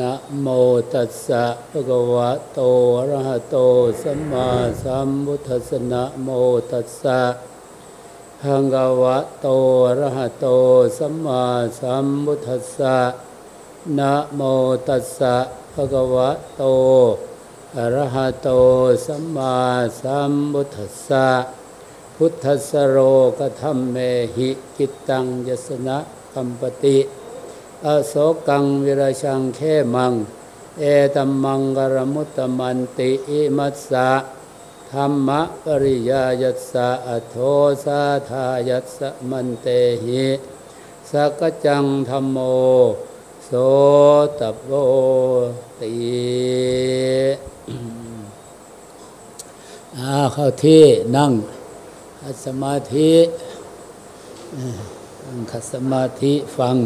นะโมตัสสะภะคะวะโตอะระหะโตสัมมาสัมพุทธัสสะนะโมตัสสะภะคะวะโตอะระหะโตสัมมาสัมพุทธัสสะนะโมตัสสะภะคะวะโตอะระหะโตสัมมาสัมพุทธัสสะพุทธัสสะโรกธัมเมหิกิตตังยสนะกัมปติ อโศกังวิรชังเขมัง เอตัมมังกรมุตตมันติอิมัสสะธรรมะปริยายัสสะอโทสาทายัสสะมันเตหิสกจังธรรมโมโสตโวติอาเข้าที่นั่งสมาธินั่งคัดสมาธิฟัง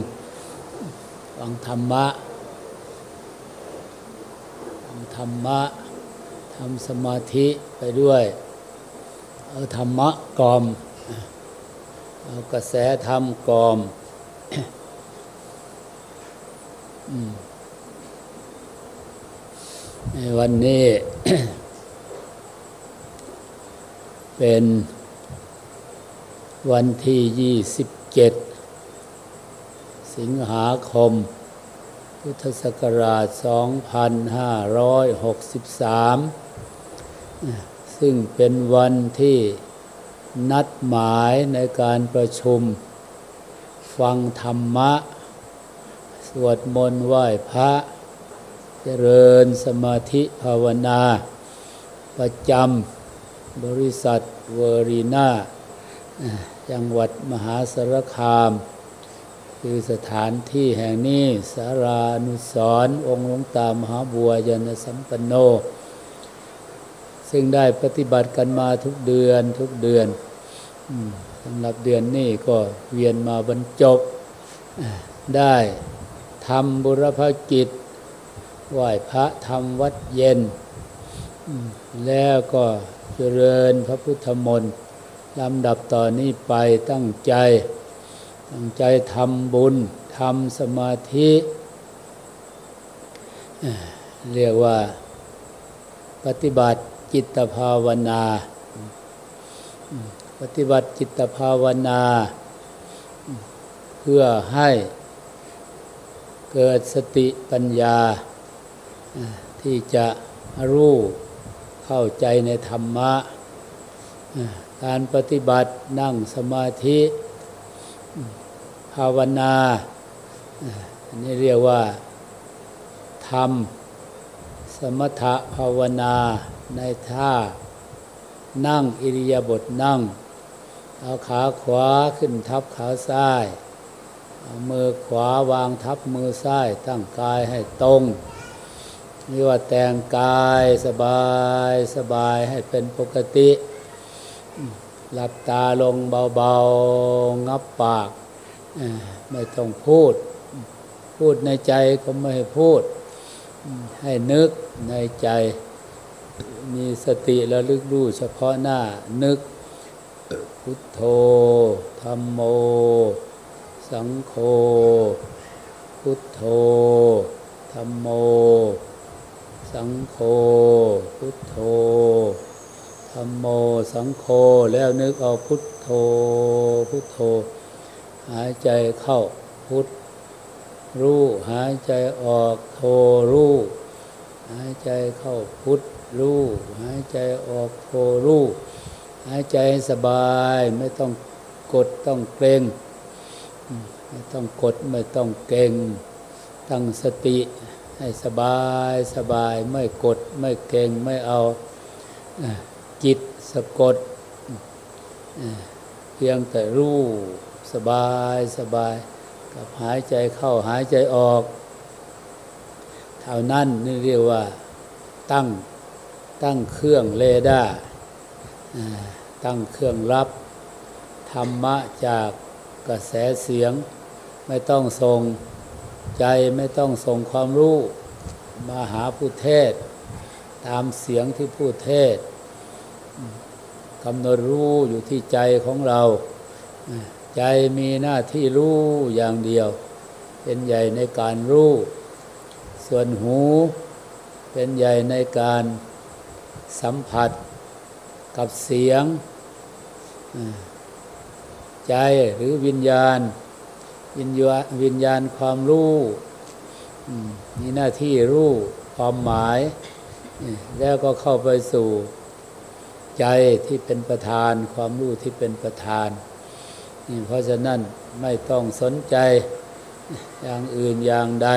ฟังธรรมะ ฟังธรรมะทำสมาธิไปด้วย เอาธรรมะกล่อม เอากระแสธรรมกล่อมในวันนี้ เป็นวันที่ยี่สิบเจ็ดสิงหาคม พุทธศักราช 2563 ซึ่งเป็นวันที่นัดหมายในการประชุม ฟังธรรมะ สวดมนต์ไหว้พระ เจริญสมาธิภาวนา ประจำบริษัทเวอรีนาจังหวัดมหาสารคาม คือสถานที่แห่งนี้สารานุสรองค์หลวงตามหาบัวยานสัมปันโน ซึ่งได้ปฏิบัติกันมาทุกเดือนทุกเดือนสำหรับเดือนนี้ก็เวียนมาบรรจบ ได้ทำบุรพกิจไหว้พระทำวัดเย็น แล้วก็เจริญพระพุทธมนต์ลำดับต่อนนี้ไปตั้งใจ ตั้งใจทำบุญทำสมาธิเรียกว่าปฏิบัติจิตภาวนา ปฏิบัติจิตภาวนา เพื่อให้เกิดสติปัญญา ที่จะรู้เข้าใจในธรรมะ การปฏิบัตินั่งสมาธิ ภาวนาอันนี้เรียกว่าทำสมถะภาวนาในท่า นั่งอิริยาบถนั่ง เอาขาขวาขึ้นทับขาซ้าย เอามือขวาวางทับมือซ้าย ตั้งกายให้ตรงนี่ว่าแต่งกายสบายสบายให้เป็นปกติ หลับตาลงเบาๆ งับปาก ไม่ต้องพูด พูดในใจก็ไม่ให้พูด ให้นึกในใจ มีสติแล้วลึกรู้เฉพาะหน้านึก พุทโธธรรมโม สังโฆ พุทโธธรรมโม สังโฆ พุทโธธรรมโม สังโฆ แล้วนึกเอาพุทโธ พุทโธ หายใจเข้าพุทรู้หายใจออกโทรู้หายใจเข้าพุทรู้หายใจออกโทรู้หายใจสบายไม่ต้องกดต้องเกรงไม่ต้องกดไม่ต้องเกรงตั้งสติให้สบายสบายไม่กดไม่เกรงไม่เอาจิตสะกดเพียงแต่รู้ สบายสบาย กับหายใจเข้าหายใจออกเท่านั้นนี่เรียกว่าตั้งตั้งเครื่องเรดาตั้งเครื่องรับ ธรรมะจากกระแสเสียง ไม่ต้องส่งใจไม่ต้องส่งความรู้มาหาผู้เทศ ตามเสียงที่ผู้เทศกำหนดรู้อยู่ที่ใจของเรา ใจมีหน้าที่รู้อย่างเดียว เป็นใหญ่ในการรู้ ส่วนหูเป็นใหญ่ในการสัมผัสกับเสียง ใจหรือวิญญาณ วิญญาวิญญาณความรู้มีหน้าที่รู้ความหมาย แล้วก็เข้าไปสู่ใจที่เป็นประธาน ความรู้ที่เป็นประธาน เพราะฉะนั้นไม่ต้องสนใจอย่างอื่นอย่างใด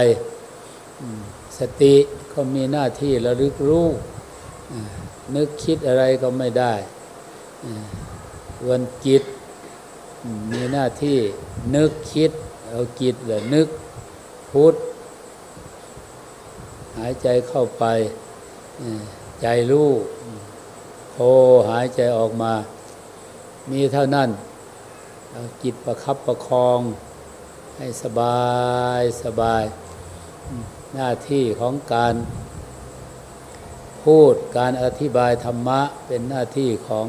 สติก็มีหน้าที่ระลึกรู้ นึกคิดอะไรก็ไม่ได้วันจิต มีหน้าที่นึกคิด เอาจิตหรือนึกพุทธหายใจเข้าไป ใจรู้โอหายใจออกมา มีเท่านั้น จิตประคับประคอง ให้สบายสบาย หน้าที่ของการพูดการอธิบายธรรมะเป็นหน้าที่ของ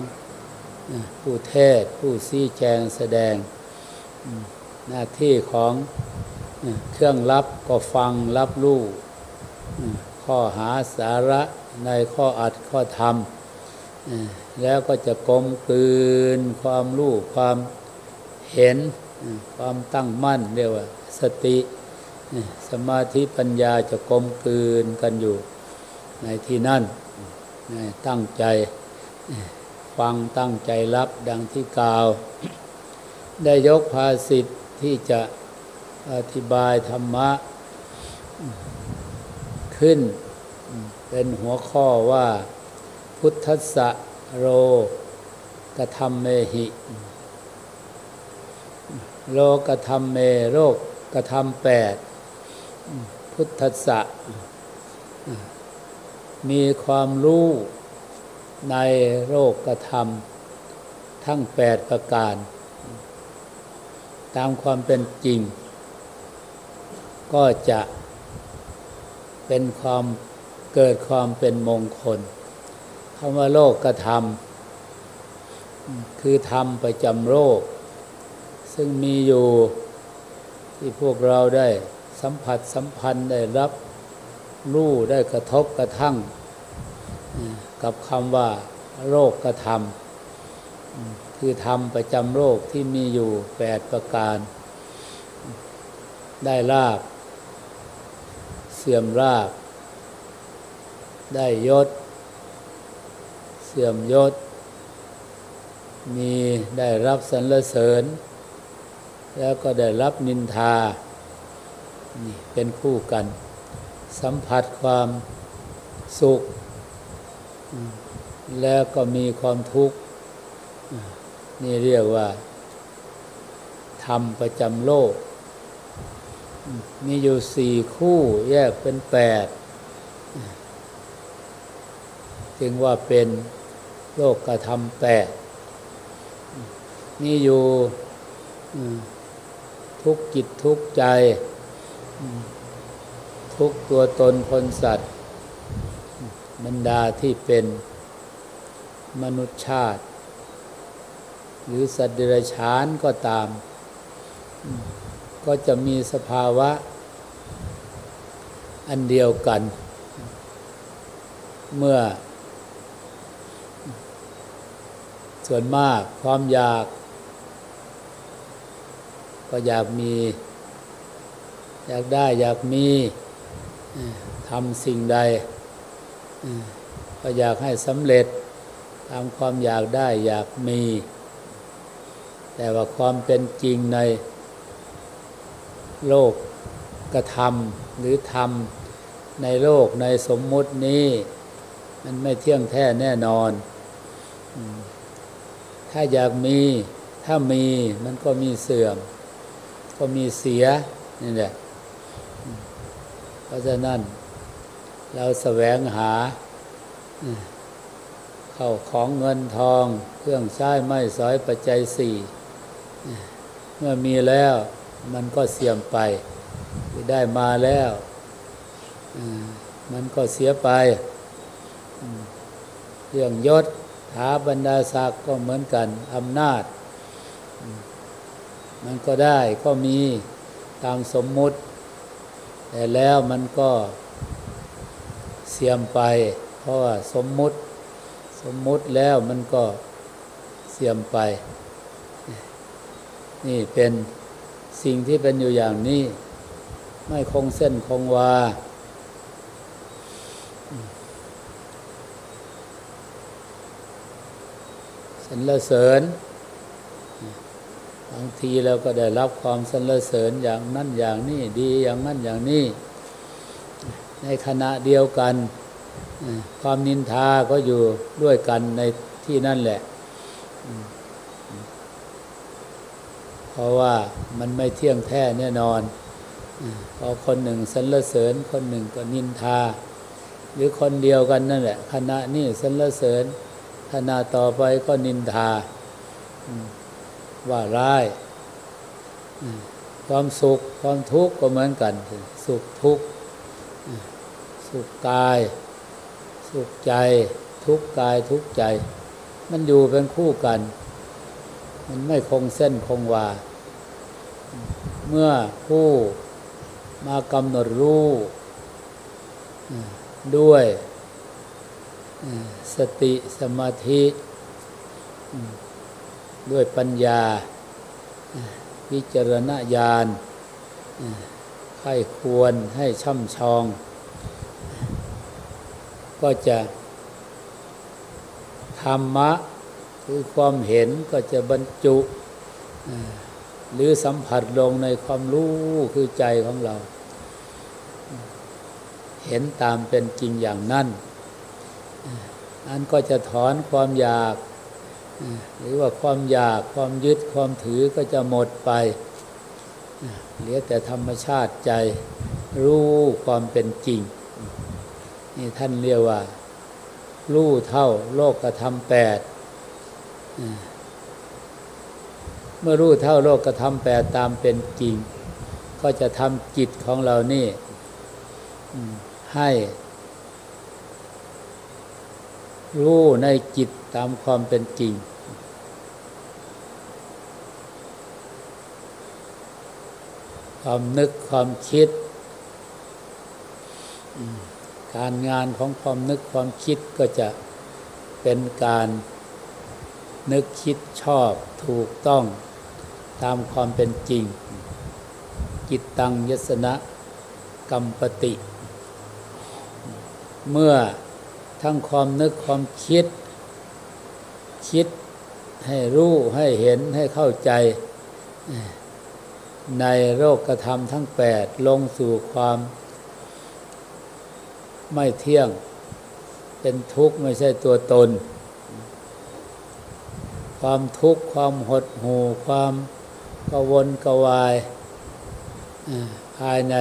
ผู้เทศผู้ซี้แจงแสดง หน้าที่ของเครื่องรับก็ฟังรับรู้ข้อหาสาระในข้ออัดข้อธรรม แล้วก็จะกลมกลืนความรู้ความ เห็นความตั้งมั่นเรียกว่า สติ สมาธิปัญญาจะกลมกลืนกันอยู่ในที่นั่นตั้งใจฟังตั้งใจรับดังที่กล่าว ได้ยกภาสิทธิ์ที่จะอธิบายธรรมะ ขึ้น เป็นหัวข้อว่า พุทธะโรกธรรมเมหิ โลกธรรมเมโรกกธรรมแปดพุทธะมีความรู้ในโรคกระทำทั้งแปดประการ ตามความเป็นจริง ก็จะเป็นความเกิดความเป็นมงคลคำว่าโรคกระทำคือธรรมประจำโรค ซึ่งมีอยู่ที่พวกเราได้สัมผัสสัมพันธ์ได้รับรู้ได้กระทบกระทั่ง กับคำว่า โรคกระทำคือธรรมประจำโรคที่มีอยู่แปดประการ ได้ลาบ เสื่อมรากได้ยศ เสื่อมยศ มีได้รับสรรเสริญ แล้วก็ได้รับนินทานี่เป็นคู่กัน สัมผัสความสุข แล้วก็มีความทุกข์ นี่เรียกว่า ธรรมประจำโลก มีอยู่สี่คู่แยกเป็นแปดจึงว่าเป็นโลกกระทำแปดมีอยู่ ทุกจิตทุกใจ ทุกตัวตนคนสัตว์บรรดาที่เป็นมนุษยชาติ หรือสัตว์เดรัจฉานก็ตาม ก็จะมีสภาวะ อันเดียวกัน เมื่อ ส่วนมากความอยาก ก็อยากมี อยากได้อยากมีทำสิ่งใดก็อยากให้สำเร็จตามความอยากได้อยากมี แต่ว่าความเป็นจริงในโลกกระทำหรือทำในโลกในสมมุตินี้ มันไม่เที่ยงแท้แน่นอน ถ้าอยากมีถ้ามีมันก็มีเสื่อม ก็มีเสียนี่แหละเพราะฉะนั้น เราแสวงหาเข้าของเงินทอง เครื่องใช้ไม้สอยปัจจัยสี่เมื่อมีแล้วมันก็เสื่อมไป ได้มาแล้วมันก็เสียไป เรื่องยศถาบรรดาศักดิ์ก็เหมือนกันอำนาจ มันก็ได้ก็มีตามสมมุติ แต่แล้วมันก็เสียมไป เพราะว่าสมมุติ สมมุติแล้วมันก็เสียมไป นี่เป็นสิ่งที่เป็นอยู่อย่างนี้ ไม่คงเส้นคงวาสรรเสริญ บางทีเราก็ได้รับความสรรเสริญอย่างนั้นอย่างนี้ดีอย่างนั้นอย่างนี้ ในขณะเดียวกัน ความนินทาก็อยู่ด้วยกันในที่นั่นแหละ เพราะว่ามันไม่เที่ยงแท้แน่นอนพอคนหนึ่งสรรเสริญคนหนึ่งก็นินทา หรือคนเดียวกันนั่นแหละขณะนี้สรรเสริญขณะต่อไปก็นินทา ว่าร้าย ความสุขความทุกข์ก็เหมือนกัน สุขทุกข์สุขกาย สุขใจ ทุกข์กายทุกข์ใจ มันอยู่เป็นคู่กัน มันไม่คงเส้นคงวา เมื่อผู้มากำหนดรู้ด้วยสติสมาธิ ด้วยปัญญา วิจารณญาณใครควรให้ช่ำชอง ก็จะ ธรรมะคือความเห็นก็จะบรรจุ หรือสัมผัสลงในความรู้คือใจของเรา เห็นตามเป็นจริงอย่างนั้นอันก็จะถอนความอยาก หรือว่าความอยากความยึดความถือก็จะหมดไป เหลือแต่ธรรมชาติใจรู้ความเป็นจริง นี่ท่านเรียกว่า รู้เท่าโลกกระทำแปดเมื่อรู้เท่าโลกกระทำแปดตามเป็นจริง ก็จะทำจิตของเรานี่ให้ รู้ในจิตตามความเป็นจริง ความนึกความคิด การงานของความนึกความคิดก็จะเป็นการนึกคิดชอบถูกต้องตามความเป็นจริงจิตตังยสนะกรรมปติ เมื่อทั้งความนึกความคิด คิดให้รู้ให้เห็นให้เข้าใจ ในโรคกระทำทั้งแปดลงสู่ความไม่เที่ยง เป็นทุกข์ไม่ใช่ตัวตน ความทุกข์ความหดหู่ความกวนกวายภายใน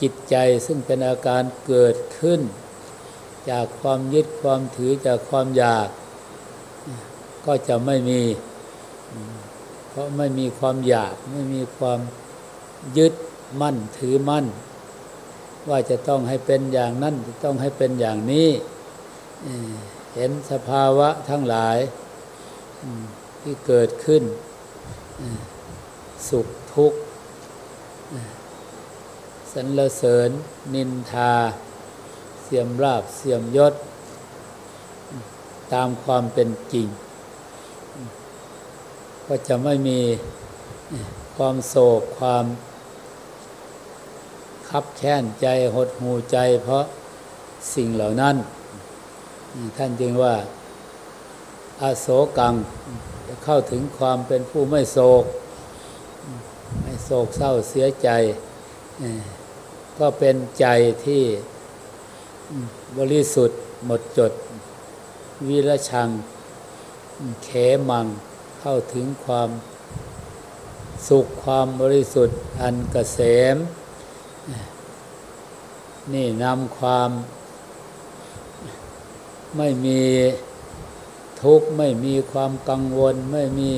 จิตใจซึ่งเป็นอาการเกิดขึ้น จากความยึดความถือจากความอยาก ก็จะไม่มี เพราะไม่มีความอยากไม่มีความยึดมั่นถือมั่น ว่าจะต้องให้เป็นอย่างนั้นจะต้องให้เป็นอย่างนี้เห็นสภาวะทั้งหลายที่เกิดขึ้น สุขทุกข์สรรเสริญ นินทา เสียมราบเสียมยศ ตามความเป็นจริง ก็จะไม่มีความโศกความคับแค้นใจหดหูใจ เพราะสิ่งเหล่านั้น ท่านจึงว่าอาโศกังจะเข้าถึงความเป็นผู้ไม่โศก ไม่โศกเศร้าเสียใจ ก็เป็นใจที่บริสุทธิ์หมดจด วิรชัง เขมัง เข้าถึงความสุขความบริสุทธิ์อันกเกษม นี่นำความไม่มีทุกข์ไม่มีความกังวล ไม่มี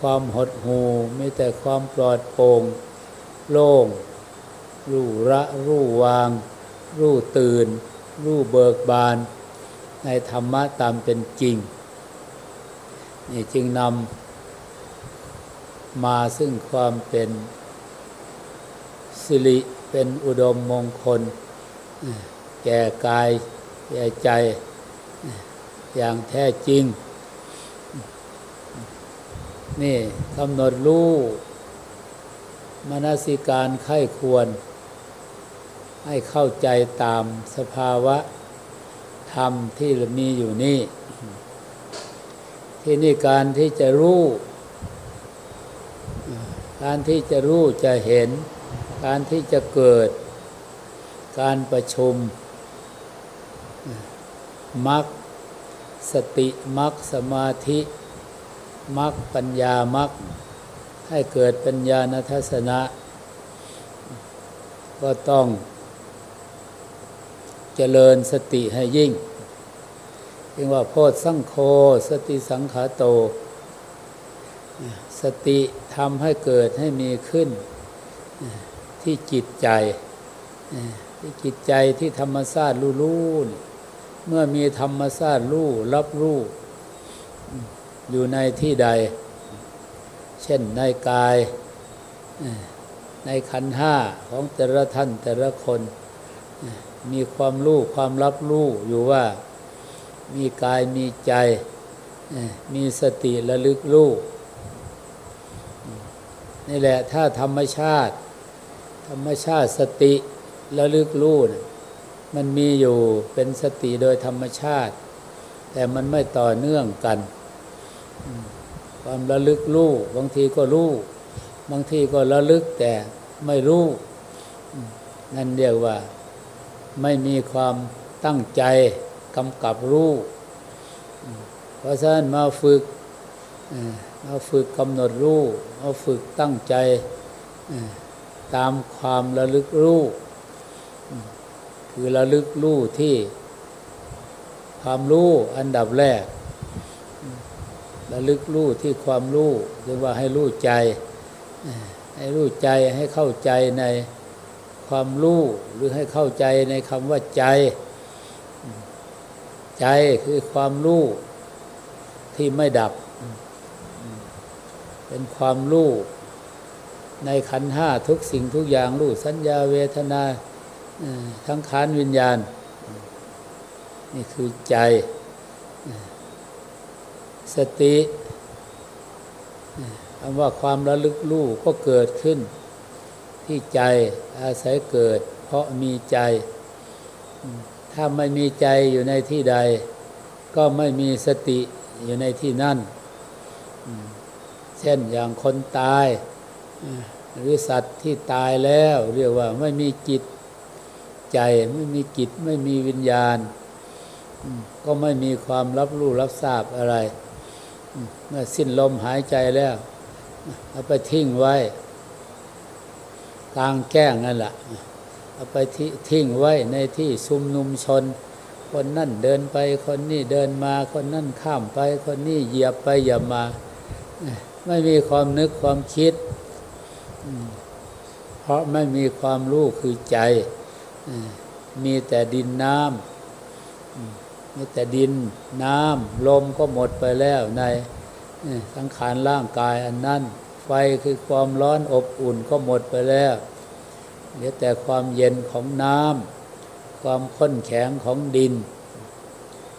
ความหดหู่มีแต่ความปลอดโปร่งโล่ง รู้ระรู้วาง รู้ตื่น รู้เบิกบาน ในธรรมะตามเป็นจริง นี่จึงนำมาซึ่งความเป็นสิริเป็นอุดมมงคล แก่กาย แก่ใจ อย่างแท้จริง นี่กำหนดรู้มนสิการไข้ควร ให้เข้าใจตามสภาวะธรรมที่มีอยู่นี่ ที่นี่การที่จะรู้ การที่จะรู้จะเห็น การที่จะเกิด การประชุมมักสติมักสมาธิมักปัญญามักให้เกิดปัญญาณทัศนะ ก็ต้องเจริญสติให้ยิ่ง เรียกว่าโพธสังโฆสติสังขาโต สติทำให้เกิดให้มีขึ้นที่จิตใจที่จิตใจที่ธรรมชาติรู้ๆเมื่อมีธรรมชาติรู้รับรู้อยู่ในที่ใด เช่นในกายในขันห้าของแต่ละท่านแต่ละคน มีความรู้ความรับรู้อยู่ว่า มีกายมีใจ มีสติระลึกรู้นี่แหละถ้าธรรมชาติ ธรรมชาติสติระลึกรู้มันมีอยู่เป็นสติโดยธรรมชาติ แต่มันไม่ต่อเนื่องกัน ความระลึกรู้บางทีก็รู้บางทีก็ระลึกแต่ไม่รู้นั่นเรียกว่าไม่มีความตั้งใจ กำกับรู้เพราะฉะนั้นมาฝึกมาฝึกกำหนดรู้มาฝึกตั้งใจตามความระลึกรู้คือระลึกรู้ที่ความรู้อันดับแรกระลึกรู้ที่ความรู้เรียกว่าให้รู้ใจ ให้รู้ใจให้เข้าใจในความรู้หรือให้เข้าใจในคำว่าใจ ใจคือความรู้ที่ไม่ดับ เป็นความรู้ในขันห้าทุกสิ่งทุกอย่างรู้สัญญาเวทนาทั้งขานวิญญาณ นี่คือใจ สติคำว่าความระลึกรู้ก็เกิดขึ้น ที่ใจอาศัยเกิด เพราะมีใจ ถ้าไม่มีใจอยู่ในที่ใด ก็ไม่มีสติอยู่ในที่นั่น เช่นอย่างคนตายหรือสัตว์ที่ตายแล้ว เรียกว่าไม่มีจิตใจไม่มีจิตไม่มีวิญญาณ ก็ไม่มีความรับรู้รับทราบอะไร เมื่อสิ้นลมหายใจแล้วเอาไปทิ้งไว้กลางแก้งนั่นแหละ เอาไปทิ้งไว้ในที่ชุมนุมชน คนนั่นเดินไปคนนี้เดินมา คนนั่นข้ามไป คนนี้เหยียบไปเหยียบมา ไม่มีความนึกความคิด เพราะไม่มีความรู้คือใจ มีแต่ดินน้ำมีแต่ดินน้ำลมก็หมดไปแล้วในสังขารร่างกายอันนั้น ไฟคือความร้อนอบอุ่นก็หมดไปแล้ว เหลือแต่ความเย็นของน้ำความข้นแข็งของดิน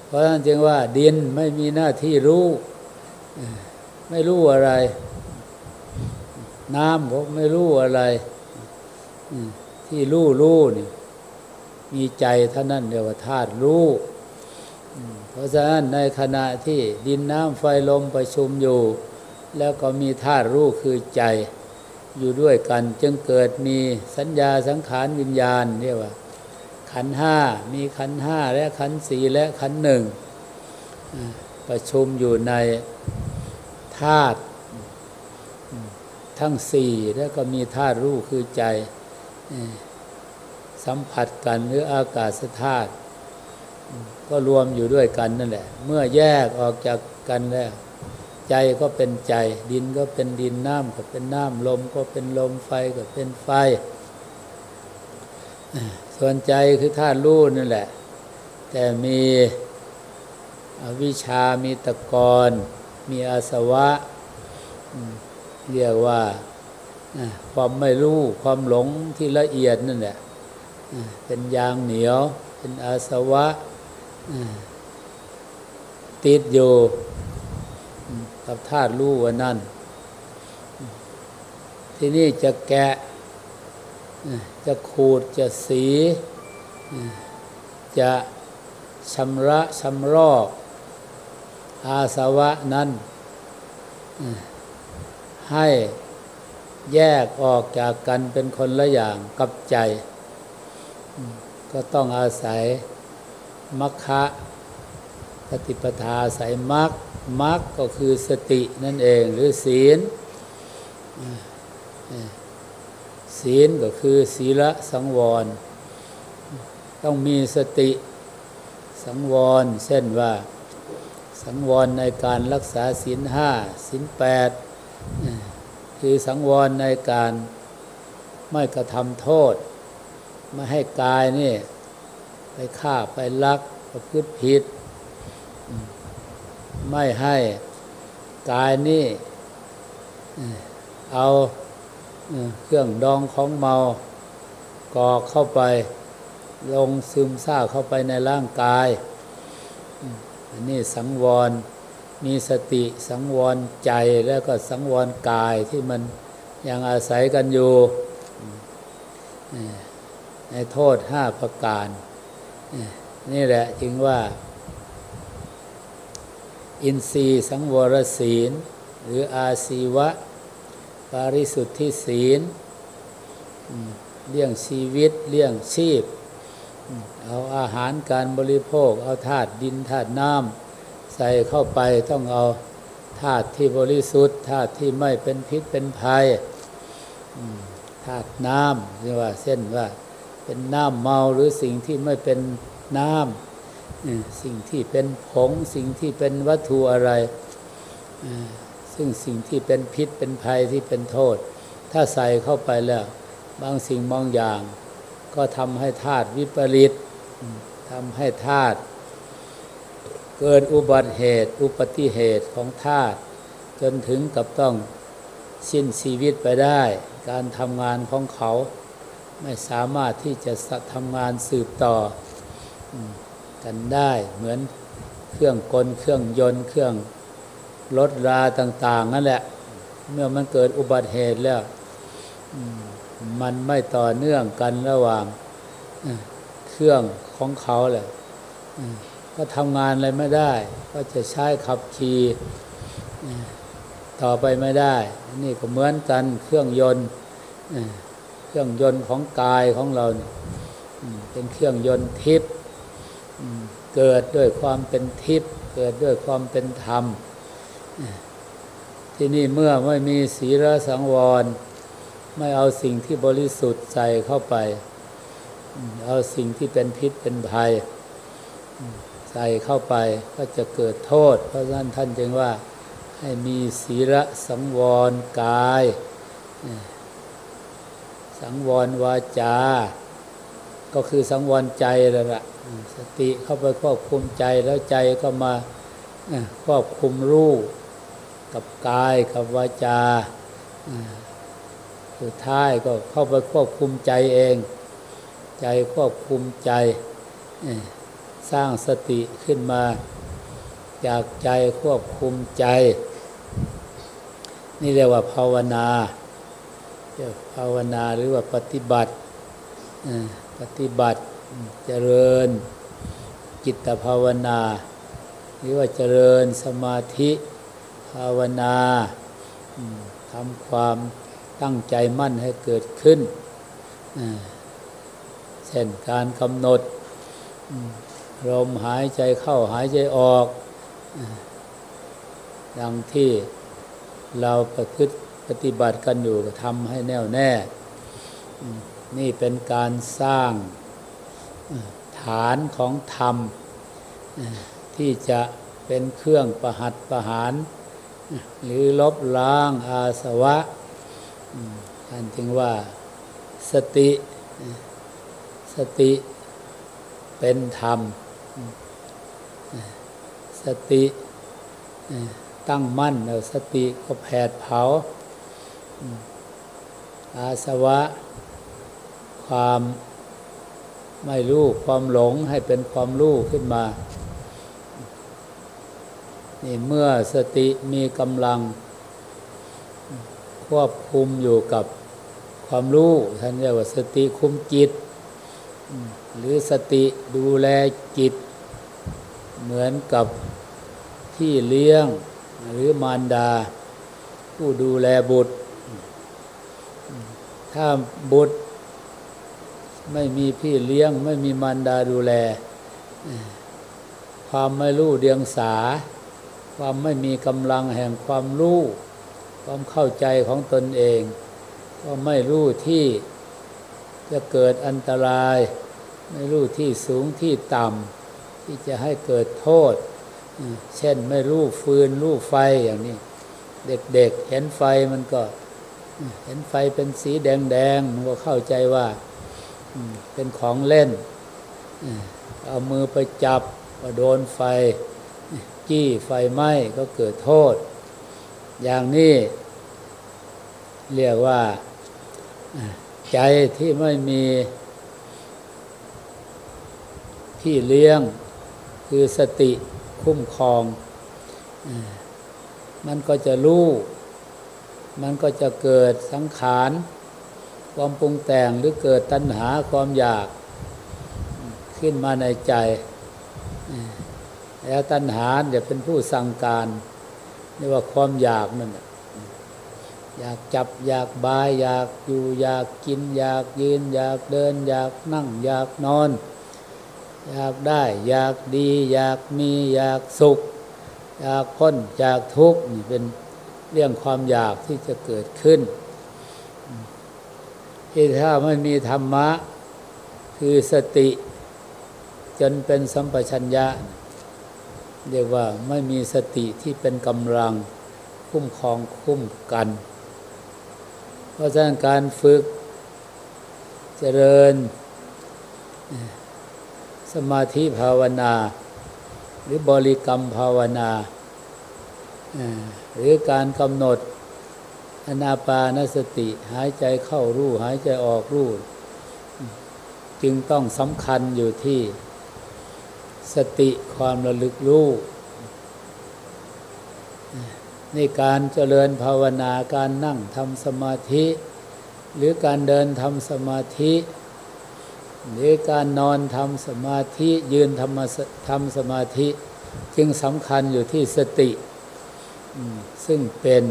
เพราะฉะนั้นจึงว่าดินไม่มีหน้าที่รู้ ไม่รู้อะไร น้ำก็ไม่รู้อะไร ที่รู้รู้นี่มีใจเท่านั้นเรียกว่าธาตุรู้เพราะฉะนั้นในขณะที่ดินน้ำไฟลมประชุมอยู่ แล้วก็มีธาตุรู้คือใจ อยู่ด้วยกัน จึงเกิดมีสัญญาสังขารวิญญาณเรียกว่า ขันห้ามีขันห้าและขันสี่และขันหนึ่งประชุมอยู่ในธาตุทั้งสี่แล้วก็มีธาตุรู้คือใจสัมผัสกันหรืออากาศธาตุก็รวมอยู่ด้วยกันนั่นแหละ เมื่อแยกออกจากกันแล้ว ใจก็เป็นใจ ดินก็เป็นดินน้ำก็เป็นน้ำลมก็เป็นลมไฟก็เป็นไฟ ส่วนใจคือธาตุรู้นั่นแหละ แต่มีอวิชามีตะกอนมีอาสวะ เรียกว่าความไม่รู้ความหลงที่ละเอียดนั่นแหละเป็นยางเหนียว เป็นอาสวะติดอยู่ กับธาตุรู้ว่านั่น ที่นี่จะแกะ จะขูดจะสี จะชำระชำรอกอาสวะนั้น ให้แยกออกจากกันเป็นคนละอย่างกับใจ ก็ต้องอาศัยมัคคะ ฏิปทาอายมัคมัคก็คือสตินั่นเองหรือศีล ศีลก็คือศีละสังวร ต้องมีสติสังวรเช่นว่า สังวรในการรักษาศีลห้าศีลแปดคือสังวรในการไม่กระทำโทษ ไม่ให้กายนี่ไปฆ่าไปลักประพฤติผิด ไม่ให้กายนี่เอาเครื่องดองของเมากอกเข้าไป ลงซึมซาบเข้าไปในร่างกายอันนี้สังวรมีสติสังวรใจแล้วก็สังวรกายที่มันยังอาศัยกันอยู่ ในโทษห้าประการ นี่แหละจึงว่า อินทรีย์สังวรศีล หรืออาศีวะ ปาริสุทธิศีลเลี้ยงชีวิตเลี้ยงชีพ เอาอาหารการบริโภค เอาธาตุดินธาตุน้ำใส่เข้าไปต้องเอาธาตุที่บริสุทธิ์ธาตุที่ไม่เป็นพิษเป็นภัยธาตุน้ำเรียกว่าเส้นว่าเป็นน้ำเมาหรือสิ่งที่ไม่เป็นน้ำ สิ่งที่เป็นผงสิ่งที่เป็นวัตถุอะไร ซึ่งสิ่งที่เป็นพิษเป็นภัยที่เป็นโทษ ถ้าใส่เข้าไปแล้ว บางสิ่งบางอย่าง ก็ทำให้ธาตุวิปริตทำให้ธาตุเกิดอุบัติเหตุ อุปติเหตุของธาตุจนถึงกับต้องสิ้นชีวิตไปได้ การทำงานของเขา ไม่สามารถที่จะทำงานสืบต่อ กันได้เหมือนเครื่องกลเครื่องยนต์เครื่องรถราต่าง ๆ นั่นแหละ เมื่อมันเกิดอุบัติเหตุแล้ว มันไม่ต่อเนื่องกันระหว่างเครื่องของเขาแหละก็ทำงานอะไรไม่ได้ ก็จะใช้ขับขี่ต่อไปไม่ได้ นี่ก็เหมือนกันเครื่องยนต์เครื่องยนต์ของกายของเรา เป็นเครื่องยนต์ทิพย์ เกิดด้วยความเป็นทิพย์เกิดด้วยความเป็นธรรม ที่นี่เมื่อไม่มีศีลสังวร ไม่เอาสิ่งที่บริสุทธิ์ใส่เข้าไป เอาสิ่งที่เป็นพิษเป็นภัยใส่เข้าไปก็จะเกิดโทษ เพราะฉะนั้นท่านจึงว่าให้มีศีระสังวรกาย สังวรวาจา ก็คือสังวรใจแล้วล่ะสติเข้าไปควบคุมใจแล้วใจก็มาควบคุมรูปกับกายกับวาจาสุดท้ายก็เข้าไปควบคุมใจเอง ใจควบคุมใจ สร้างสติขึ้นมา จากใจควบคุมใจ นี่เรียกว่าภาวนาเรียกภาวนาหรือว่าปฏิบัติ ฏิบัติเจริญจิตภาวนา หรือว่าเจริญสมาธิภาวนาทำความตั้งใจมั่นให้เกิดขึ้นเช่นการกำหนดลมหายใจเข้าหายใจออก ดังที่เราประพฤติปฏิบัติกันอยู่ทำให้แน่วแน่ นี่เป็นการสร้างฐานของธรรม ที่จะเป็นเครื่องประหัตประหาร หรือลบล้างอาสวะท่านจึงว่าสติ สติเป็นธรรม สติตั้งมั่นเอาสติก็แผดเผา อาสวะ ความไม่รู้ความหลงให้เป็นความรู้ขึ้นมานี่เมื่อสติมีกำลัง ควบคุมอยู่กับความรู้ท่านเรียกว่าสติคุมจิต หรือสติดูแลจิต เหมือนกับที่เลี้ยงหรือมารดา ผู้ดูแลบุตร ถ้าบุตร ไม่มีพี่เลี้ยง ไม่มีมารดาดูแล ความไม่รู้เดียงสา ความไม่มีกำลังแห่งความรู้ ความเข้าใจของตนเอง ก็ไม่รู้ที่จะเกิดอันตราย ไม่รู้ที่สูงที่ต่ำที่จะให้เกิดโทษ เช่นไม่รู้ฟืนรู้ไฟอย่างนี้ เด็กๆเเห็นไฟมันก็ เห็นไฟเป็นสีแดงๆมันก็เข้าใจว่า เป็นของเล่น เอามือไปจับก็โดนไฟ จี้ไฟไหม้ก็เกิดโทษ อย่างนี้เรียกว่าใจที่ไม่มีพี่เลี้ยงคือสติคุ้มครอง มันก็จะรู้ มันก็จะเกิดสังขาร ความปรุงแต่งหรือเกิดตัณหาความอยากขึ้นมาในใจ แล้วตัณหาเดี๋ยวเป็นผู้สั่งการเรียกว่าความอยากนั่นอยากจับอยากบาย อยากอยู่อยากกิน อยากยืน อยากเดิน อยากนั่ง อยากนอน อยากได้ อยากดี อยากมีอยากสุข อยากพ้นจากทุกข์นี่เป็นเรื่องความอยากที่จะเกิดขึ้น ที่ถ้าไม่มีธรรมะ คือสติ จนเป็นสัมปชัญญะ เรียกว่าไม่มีสติที่เป็นกำลังคุ้มครองคุ้มกัน เพราะฉะนั้นการฝึกเจริญ สมาธิภาวนา หรือบริกรรมภาวนา หรือการกำหนด อนาปานสติ หายใจเข้ารู้ หายใจออกรู้ จึงต้องสำคัญอยู่ที่ สติความระลึกรู้ในการเจริญภาวนาการนั่งทำสมาธิ หรือการเดินทำสมาธิ หรือการนอนทำสมาธิยืนทำทำสมาธิ จึงสำคัญอยู่ที่สติ ซึ่งเป็น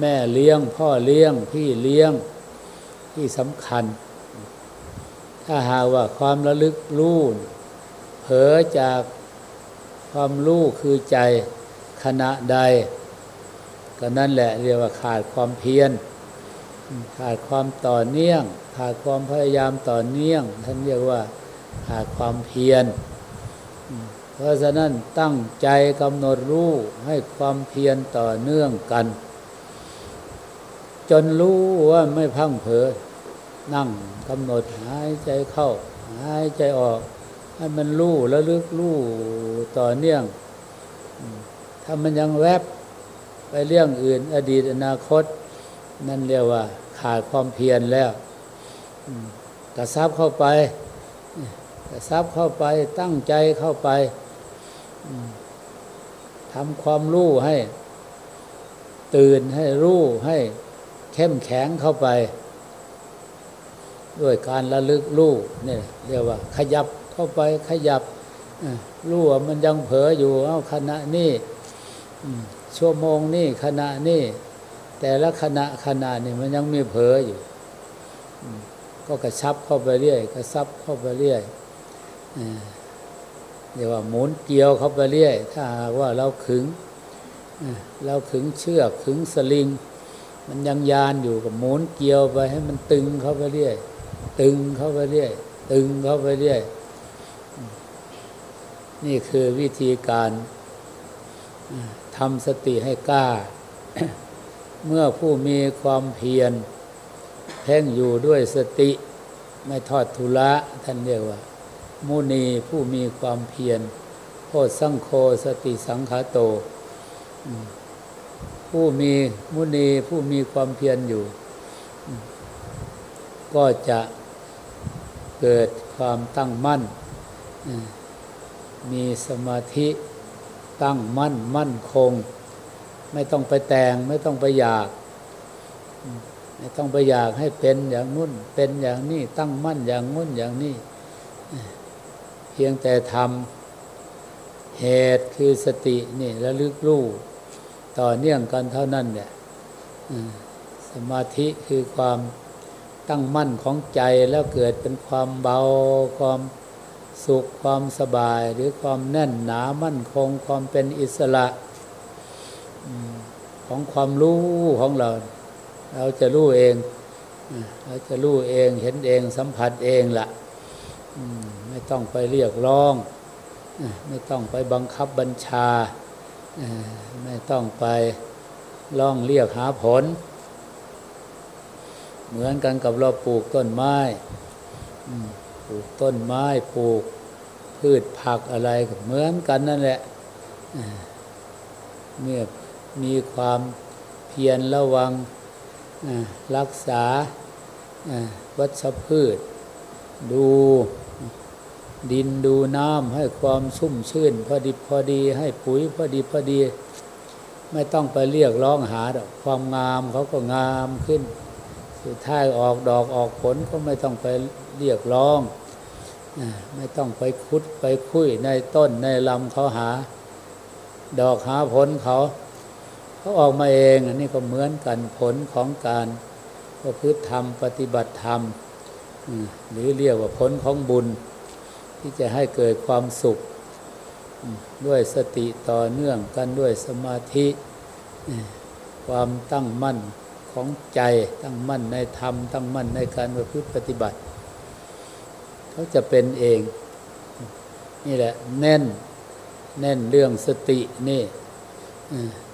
แม่เลี้ยง พ่อเลี้ยง พี่เลี้ยงที่สำคัญ ถ้าหาว่าความระลึกรู้เผลอจากความรู้คือใจขณะใด ก็นั่นแหละเรียกว่าขาดความเพียรขาดความต่อเนื่อง ขาดความพยายามต่อเนื่อง ท่านเรียกว่าขาดความเพียร เพราะฉะนั้นตั้งใจกำหนดรู้ให้ความเพียรต่อเนื่องกัน จนรู้ว่าไม่พังเผลอนั่งกำหนดหายใจเข้า หายใจออก ให้มันรู้แล้วลึกรู้ต่อเนื่อง ถ้ามันยังแวบไปเรื่องอื่น อดีตอนาคต นั่นเรียกว่า ขาดความเพียรแล้วกระซับเข้าไปกระซับเข้าไปตั้งใจเข้าไปทำความรู้ให้ ตื่นให้รู้ให้ เข้มแข็งเข้าไป ด้วยการระลึกรู้เนี่ยเรียกว่าขยับเข้าไปขยับรู้ว่ามันยังเผลออยู่เอาขณะนี้ชั่วโมงนี่ขณะนี่แต่ละขณะขณะนี่มันยังมีเผลออยู่ ก็กระชับเข้าไปเรื่อยกระซับเข้าไปเรื่อยเดี๋ยวว่าหมุนเกี่ยวเข้าไปเรื่อย ถ้าหากว่าเราขึงเราขึงเชือกขึงสลิง มันยังยานอยู่กับหมุนเกี่ยวไปให้มันตึงเข้าไปเรื่อย ตึงเข้าไปเรื่อย ตึงเข้าไปเรื่อย นี่คือวิธีการทำสติให้กล้า เมื่อผู้มีความเพียรเพ่งอยู่ด้วยสติไม่ทอดทุละท่านเรียกว่า มุนีผู้มีความเพียรโพสังโคสติสังขาโต ผู้มีมุนีผู้มีความเพียรอยู่ ก็จะเกิดความตั้งมั่น มีสมาธิตั้งมั่นมั่นคง ไม่ต้องไปแต่งไม่ต้องไปอยาก ไม่ต้องไปอยากให้เป็นอย่างนู้นเป็นอย่างนี้ตั้งมั่นอย่างนู้นอย่างนี้ เพียงแต่ทำเหตุคือสตินี่ระลึกรู้ ต่อเนื่องกันเท่านั้นเนี่ยสมาธิคือความตั้งมั่นของใจแล้วเกิดเป็นความเบา ความสุขความสบาย หรือความแน่นหนามั่นคง ความเป็นอิสระของความรู้ของเรา เราจะรู้เองเราจะรู้เองเห็นเองสัมผัสเองละ่ะไม่ต้องไปเรียกร้อง ไม่ต้องไปบังคับบัญชา ไม่ต้องไปร้องเรียกหาผล เหมือนกันกับเราปลูกต้นไม้ปลูกต้นไม้ปลูกพืชผักอะไรเหมือนกันนั่นแหละเมื่อมีความเพียรระวังรักษาวัชพืช ดู ดินดูน้ำให้ความชุ่มชื่น พอดีพอดีให้ปุ๋ยพอดีพอดี ไม่ต้องไปเรียกร้องหาดอกความงามเขาก็งามขึ้น สุดท้ายออกดอกออกผลก็ไม่ต้องไปเรียกร้องไม่ต้องไปคุดไปคุยในต้นในลำเขาหา ดอกหาผลเขา เขาออกมาเองอันนี้ก็เหมือนกันผลของการประพฤติธรรมปฏิบัติธรรมหรือเรียกว่าผลของบุญ ที่จะให้เกิดความสุข ด้วยสติต่อเนื่องกันด้วยสมาธิ ความตั้งมั่นของใจตั้งมั่นในธรรม ตั้งมั่นในการประพฤติปฏิบัติ เขาจะเป็นเอง นี่แหละแน่นแน่นเรื่องสตินี่จ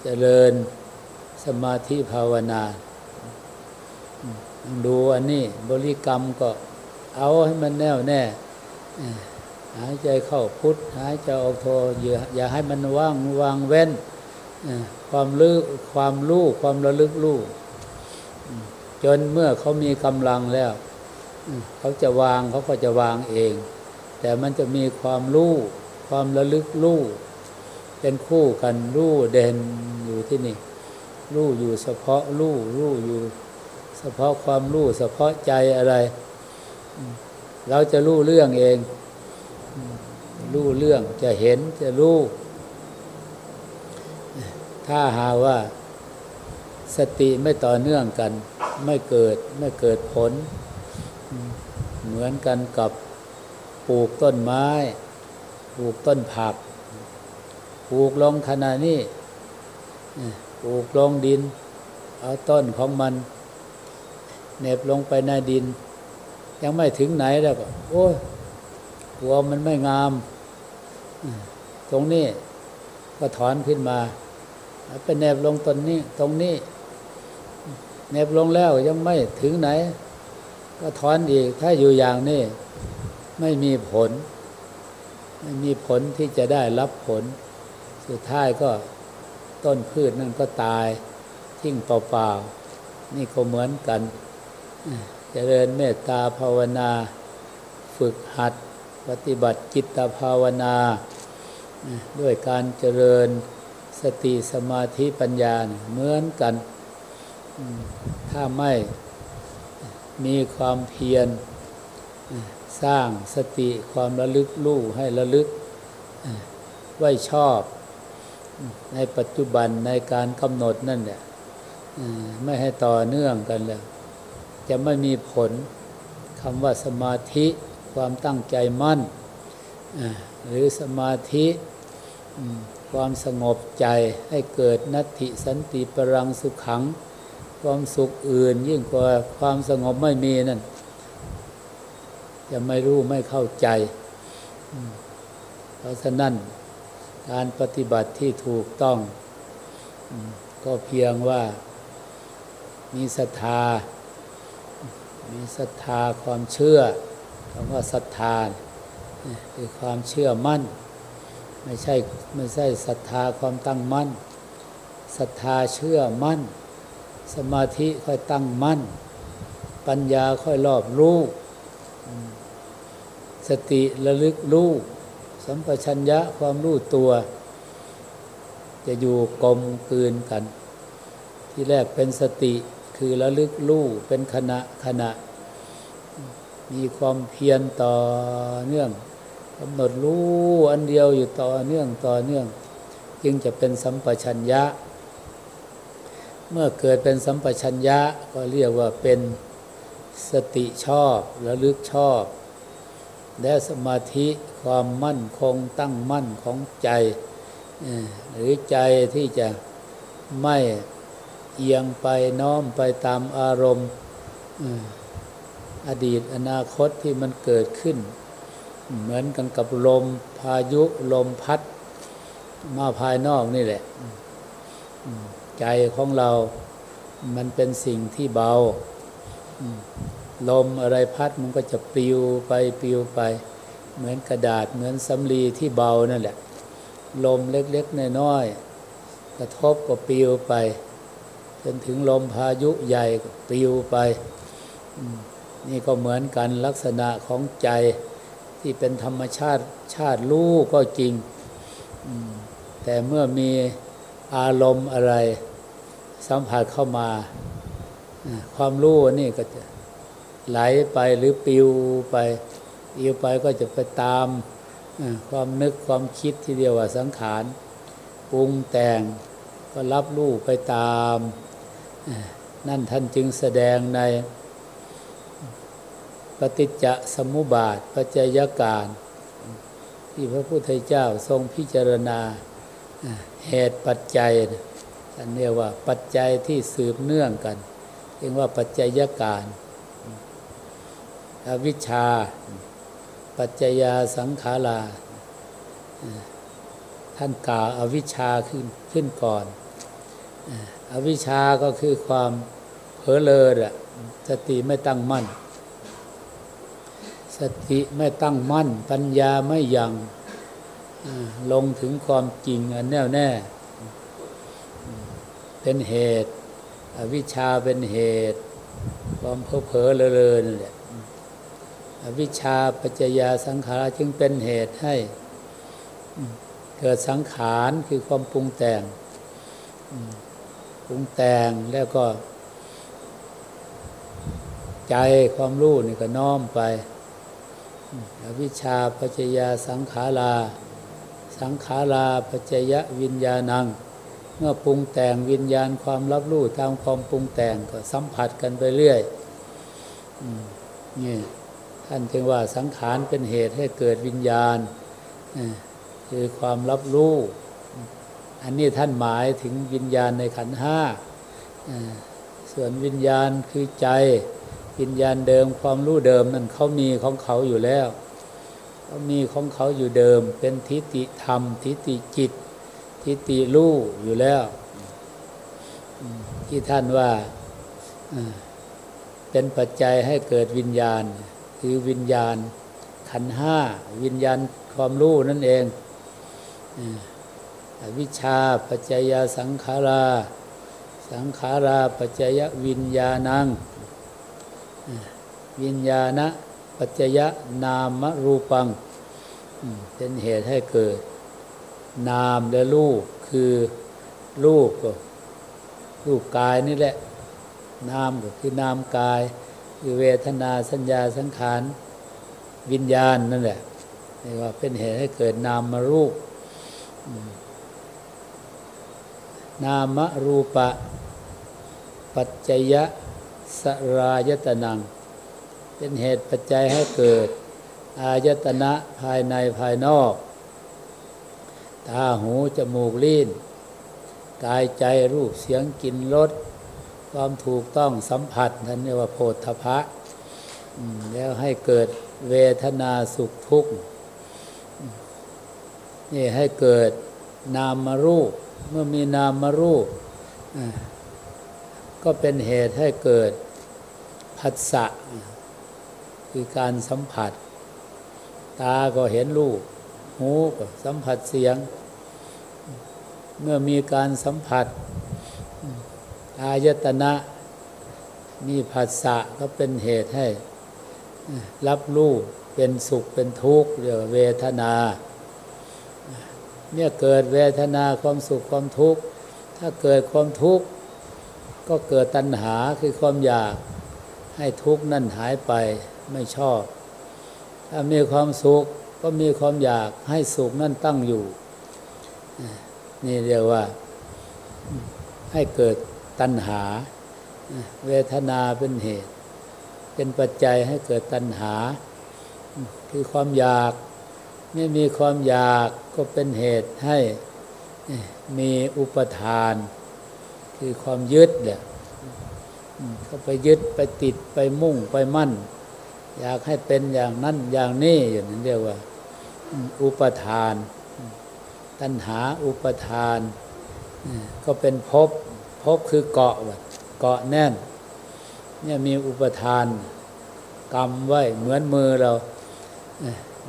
เจริญสมาธิภาวนาดูอันนี้บริกรรมก็เอาให้มันแน่วแน่ หายใจเข้าพุทธหายใจออกโทอย่าอย่าให้มันว่างวางเว้นความรู้ความรู้ความระลึกรู้จนเมื่อเขามีกำลังแล้วเขาจะวางเขาก็จะวางเอง แต่มันจะมีความรู้ความระลึกรู้เป็นคู่กันรู้เด่นอยู่ที่นี่รู้อยู่เฉพาะรู้รู้อยู่ เฉพาะความรู้เฉพาะใจอะไร เราจะรู้เรื่องเอง รู้เรื่องจะเห็นจะรู้ ถ้าหาว่าสติไม่ต่อเนื่องกัน ไม่เกิดไม่เกิดผล เหมือนกันกับปลูกต้นไม้ ปลูกต้นผัก ปลูกลงขณะนี้ปลูกลงดิน เอาต้นของมันเน็บลงไปในดิน ยังไม่ถึงไหนแล้วก็โอ้ยหัวมันไม่งาม ตรงนี้ ก็ถอนขึ้นมาไปแนบลงต้นนี้ ตรงนี้ แนบลงแล้วยังไม่ถึงไหน ก็ถอนอีก ถ้าอยู่อย่างนี้ ไม่มีผล ไม่มีผลที่จะได้รับผล สุดท้ายก็ต้นพืชนั่นก็ตาย ทิ้งเปล่าๆ นี่ก็เหมือนกันจเจริญเมตตาภาวนา ฝึกหัด ปฏิบัติจิตภาวนา ด้วยการเจริญสติสมาธิปัญญาเหมือนกัน ถ้าไม่มีความเพียรสร้างสติความระลึกลู่ให้ระลึกไว้ชอบ ในปัจจุบันในการกำหนดนั่นเนี่ยไม่ให้ต่อเนื่องกันแล้วจะไม่มีผลคำว่าสมาธิความตั้งใจมั่นหรือสมาธิ ความสงบใจให้เกิดนัตติสันติปรังสุขขัง ความสุขอื่น ยิ่งกว่าความสงบไม่มีนั่น จะไม่รู้ไม่เข้าใจ เพราะฉะนั้นการปฏิบัติที่ถูกต้อง ก็เพียงว่ามีศรัทธา มีศรัทธาความเชื่อคำว่าศรัทธาคือความเชื่อมั่น ไม่ใช่ไม่ใช่ศรัทธาความตั้งมั่นศรัทธาเชื่อมั่น สมาธิค่อยตั้งมั่น ปัญญาค่อยรอบรู้สติระลึกรู้สัมปชัญญะความรู้ตัว จะอยู่กลมกลืนกัน ที่แรกเป็นสติคือระลึกรู้เป็นขณะขณะ มีความเพียรต่อเนื่อง กำหนดรู้อันเดียวอยู่ต่อเนื่องต่อเนื่อง จึงจะเป็นสัมปชัญญะ เมื่อเกิดเป็นสัมปชัญญะก็เรียกว่าเป็นสติชอบระลึกชอบ และสมาธิความมั่นคงตั้งมั่นของใจ หรือใจที่จะไม่เอียงไปน้อมไปตามอารมณ์อดีตอนาคตที่มันเกิดขึ้น เหมือนกันกับลม พายุลมพัด มาภายนอกนี่แหละ ใจของเรา มันเป็นสิ่งที่เบา ลมอะไรพัดมันก็จะปลิวไปปลิวไป เหมือนกระดาษเหมือนสำลีที่เบานั่นแหละ ลมเล็กๆน้อยๆกระทบก็ปลิวไป จนถึงลมพายุใหญ่ก็ปลิวไป นี่ก็เหมือนกันลักษณะของใจ ที่เป็นธรรมชาติชาติรู้ก็จริง แต่เมื่อมีอารมณ์อะไรสัมผัสเข้ามา ความรู้นี่ก็จะไหลไปหรือปิวไปปิวไปก็จะไปตามความนึกความคิดที่เรียกว่าสังขารปรุงแต่งก็รับรู้ไปตาม นั่นท่านจึงแสดงใน ฏิจจสมุปบาทปัจจัยการ ที่พระพุทธเจ้าทรงพิจารณาเหตุปัจจัยอันเรียกว่าปัจจัยที่สืบเนื่องกันเรียกว่าปัจจัยการอวิชชา ปัจจยาสังขาราท่านกล่าวอาวิชชาขึ้นขึ้นก่อนอวิชชาก็คือความเผลอเลอสติไม่ตั้งมั่น สติไม่ตั้งมั่น ปัญญาไม่ยังลงถึงความจริงอันแน่วแน่ เป็นเหตุ อวิชชาเป็นเหตุ ความเพ้อเพ้อเลอนั่นแหละอวิชชาปัจจยาสังขารจึงเป็นเหตุให้ เกิดสังขารคือความปรุงแต่งปรุงแต่งแล้วก็ ใจความรู้นี่ก็น้อมไป อวิชชาปัจจยาสังขาราสังขาราปัจจยวิญญาณัง เมื่อปรุงแต่งวิญญาณความรับรู้ตามความปรุงแต่งก็สัมผัสกันไปเรื่อยนี่ท่านจึงว่าสังขารเป็นเหตุให้เกิดวิญญาณคือความรับรู้อันนี้ท่านหมายถึงวิญญาณในขันห้าส่วนวิญญาณคือใจ วิญญาณเดิมความรู้เดิมนั่นเขามีของเขาอยู่แล้วเขามีของเขาอยู่เดิม เป็นทิฏฐิธรรม ทิฏฐิจิต ทิฏฐิรู้อยู่แล้วที่ท่านว่าเป็นปัจจัยให้เกิดวิญญาณ คือวิญญาณขันห้าวิญญาณความรู้นั่นเองอวิชาปัจจยสังขารา สังขาราปัจจยวิญญาณัง วิญญาณปัจจยะนามรูปัง เป็นเหตุให้เกิด นามและรูปคือรูปก็รูปกายนี่แหละ นามก็คือนามกาย คือเวทนาสัญญาสังขาร วิญญาณนั่นแหละเรียกว่าเป็นเหตุให้เกิดนามมารูป นามรูปะ ปัจจยะ สรายตนัง เป็นเหตุปัจจัยให้เกิด อายตนะภายในภายนอก ตาหูจมูกลิ้นกายใจรูปเสียงกลิ่นรสความถูกต้องสัมผัสนั้นเรียกว่าโพธพะแล้วให้เกิดเวทนาสุขทุกข์นี่ให้เกิดนามรูป เมื่อมีนามรูป ก็เป็นเหตุให้เกิดผัสสะคือการสัมผัส ตาก็เห็นรูปหูก็สัมผัสเสียง เมื่อมีการสัมผัส อายตนะมีผัสสะก็เป็นเหตุให้ รับรู้เป็นสุขเป็นทุกข์เรียกว่าเวทนาเนี่ยเกิดเวทนาความสุขความทุกข์ถ้าเกิดความทุกข์ ก็เกิดตัณหาคือความอยากให้ทุกข์นั่นหายไปไม่ชอบ ถ้ามีความสุขก็มีความอยากให้สุขนั่นตั้งอยู่ นี่เรียกว่า ให้เกิดตัณหา เวทนาเป็นเหตุ เป็นปัจจัยให้เกิดตัณหา คือความอยากไม่มีความอยากก็เป็นเหตุให้มีอุปทาน คือความยึดเนี่ยก็ไปยึดไปติดไปมุ่งไปมั่น อยากให้เป็นอย่างนั้นอย่างนี้อย่างนั้นเรียกว่า อุปทาน ตัณหาอุปทาน ก็เป็นภพภพคือเกาะเกาะแน่นเนี่ยมีอุปทานกำไว้เหมือนมือเรา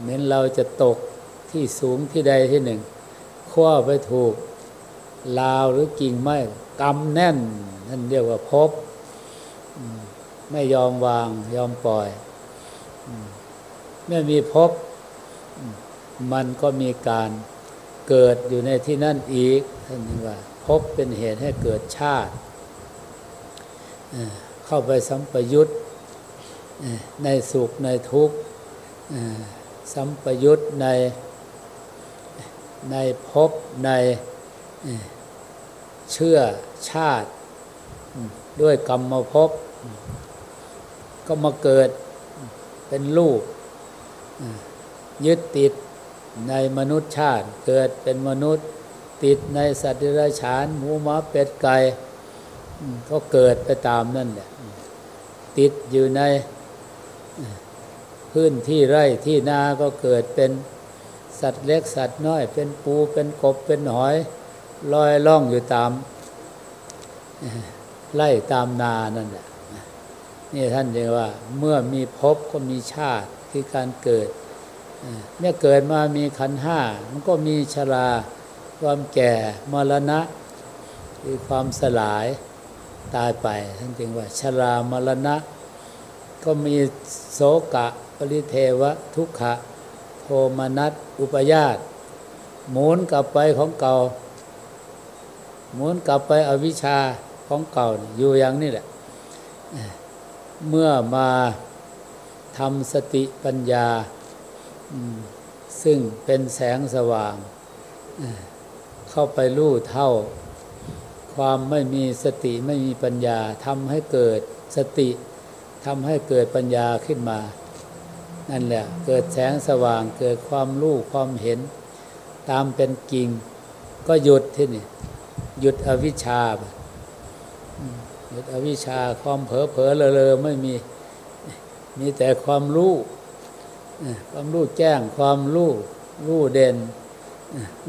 เหมือนเราจะตกที่สูงที่ใดที่หนึ่งคว้าไปถูก ลาวหรือกิ่งไม้กำแน่น นั่นเรียกว่าพบ ไม่ยอมวางยอมปล่อยเมื่อมีพบ มันก็มีการเกิดอยู่ในที่นั่นอีกท่านว่าพบเป็นเหตุให้เกิดชาติ เข้าไปสัมปยุตในสุขในทุกข์สัมปยุตในในภพใน เชื่อชาติ ด้วยกรรมภพก็มาเกิดเป็นลูก ยึดติดในมนุษย์ชาติ เกิดเป็นมนุษย์ติดในสัตว์เดรัจฉานหมูหมาเป็ดไก่ก็เกิดไปตามนั่นแหละติดอยู่ในพื้นที่ไร่ที่นาก็เกิดเป็นสัตว์เล็กสัตว์น้อย เป็นปูเป็นกบเป็นหอย ลอยล่องอยู่ตามไล่ตามนานั่นแหละนี่ท่านเรียกว่า เมื่อมีภพก็มีชาติคือการเกิดเมื่อเกิดมามีขันห้ามันก็มีชราความแก่มรณะ คือความสลายตายไปท่านจึงว่า ชรามรณะ ก็มีโสกะ ปริเทวะ ทุกขะ โทมนัสอุปยาตหมุนกลับไปของเก่า หมุนกลับไปอวิชชาของเก่าอยู่อย่างนี้แหละ เมื่อมาทำสติปัญญา ซึ่งเป็นแสงสว่าง เข้าไปรู้เท่า ความไม่มีสติไม่มีปัญญาทำให้เกิดสติทำให้เกิดปัญญาขึ้นมา นั่นแหละเกิดแสงสว่างเกิดความรู้ความเห็น ตามเป็นจริง ก็หยุดที่นี่ หยุดอวิชชาหยุดอวิชชาความเผลอเผลอเลอไม่มี มีแต่ความรู้ความรู้แจ้งความรู้รู้เด่น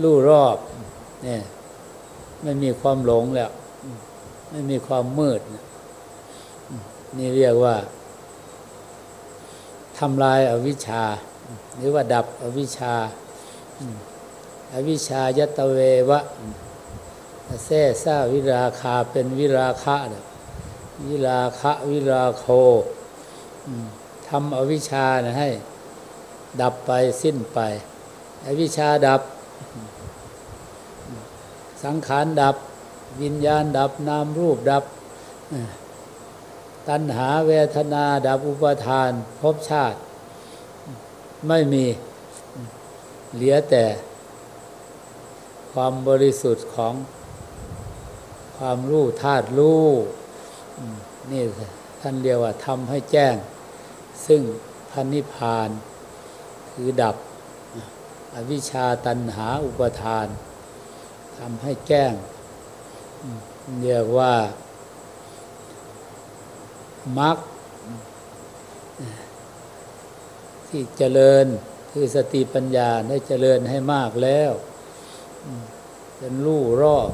รู้รอบเนี่ยไม่มีความหลงแล้ว ไม่มีความมืด นี่เรียกว่าทำลายอาวิชชา หรือว่าดับอวิชชาอวิชชายตเววะ แท้ซาวิราคาเป็นวิราคะวิราคะวิราโคทำอวิชานะให้ ดับไปสิ้นไปอวิชชาดับ สังขารดับ วิญญาณดับ นามรูปดับ ตัณหาเวทนาดับอุปทานภพชาติ ไม่มีเหลือแต่ความบริสุทธิ์ของ ความรู้ธาตุรู้นี่ท่านเรียกว่าทำให้แจ้ง ซึ่งพันนิพานคือดับ อวิชชาตันหาอุปทานทำให้แจ้งเรียกว่ามักที่เจริญคือสติปัญญาได้เจริญให้มากแล้วจนรู้รอบ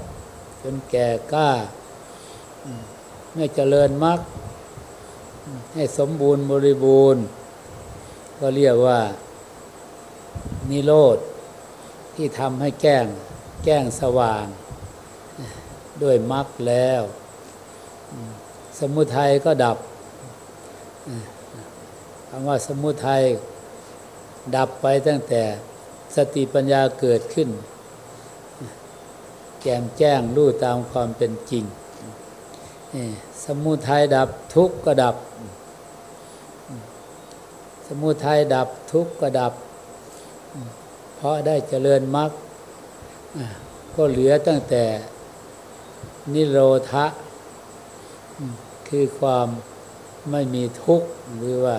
จนแก่กล้าเมื่อเจริญมรรคให้สมบูรณ์บริบูรณ์ ก็เรียกว่า นิโรธ ที่ทำให้แก้งแก้งสว่าง ด้วยมรรคแล้ว สมุทัยก็ดับคำว่าสมุทัยดับไปตั้งแต่สติปัญญาเกิดขึ้น แกมแจ้งรู้ตามความเป็นจริง สมุทัยดับทุกข์ก็ดับ สมุทัยดับทุกข์ก็ดับ เพราะได้เจริญมรรคก็เหลือตั้งแต่นิโรธะคือความไม่มีทุกข์หรือว่า